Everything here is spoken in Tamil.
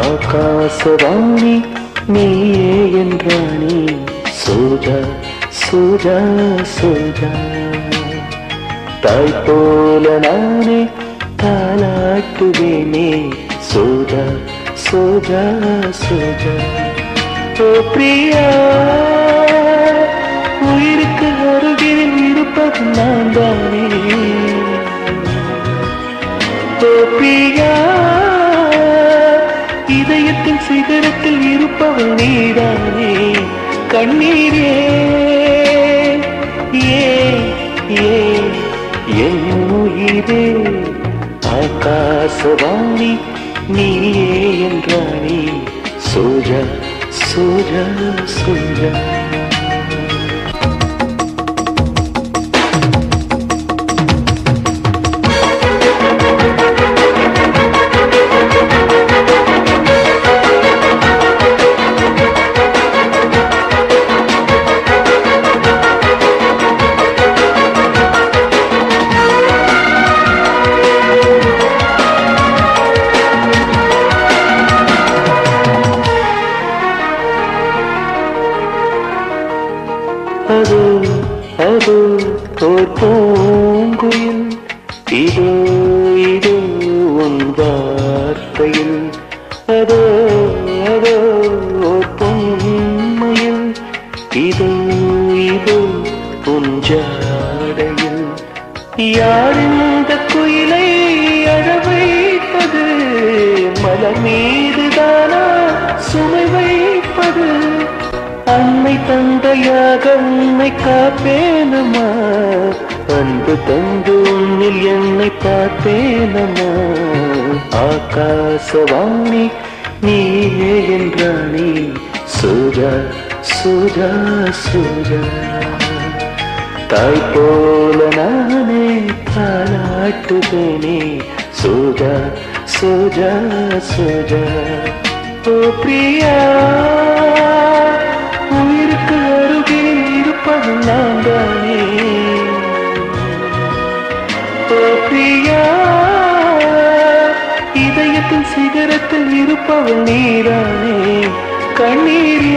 ஆகாசவாணி நீயே என்றாணி சோஜா சோஜா சோஜா தாய் போல நானே தாலாட்டுவேனே சோஜா சோஜா சோஜா ஓ பிரியா உயிருக்கு அருகில் இருப்பது நான் தானே. ஓ பிரியா சிகரத்தில் இருப்பவள் நீதானே? கண்ணீரே. ஏ ஏ என் உயிரே ஆகாசவாணி நீயே என்றானே. சோஜா சோஜா சோஜா அது அது ஓர் பூங்குயில் இதோ இதோ உன் வார்த்தையில். அதோ அதோ ஓர் பொன்மையில் இதோ இதோ உன் ஜாடையில். யார் இந்த குயிலை அழ வைப்பது மலர் மீதுதானா சுமை அன்னை தந்தையாக உன்னை காப்பேனம்மா. அன்பு தந்து உன்னில் என்னை பார்த்தேனம்மா. ஆகாசவாணி நீயே என்றாணி சூஜா சூஜா சூஜா. தாய் போல நானே தாளாட்டுவேனே சூஜா சூஜா சூஜா. ஓ பிரியா. அருகில் இருப்பது நான் தானே பிரியா இதயத்தின் சிகரத்தில் இருப்பவள் நீரானே கண்ணீர்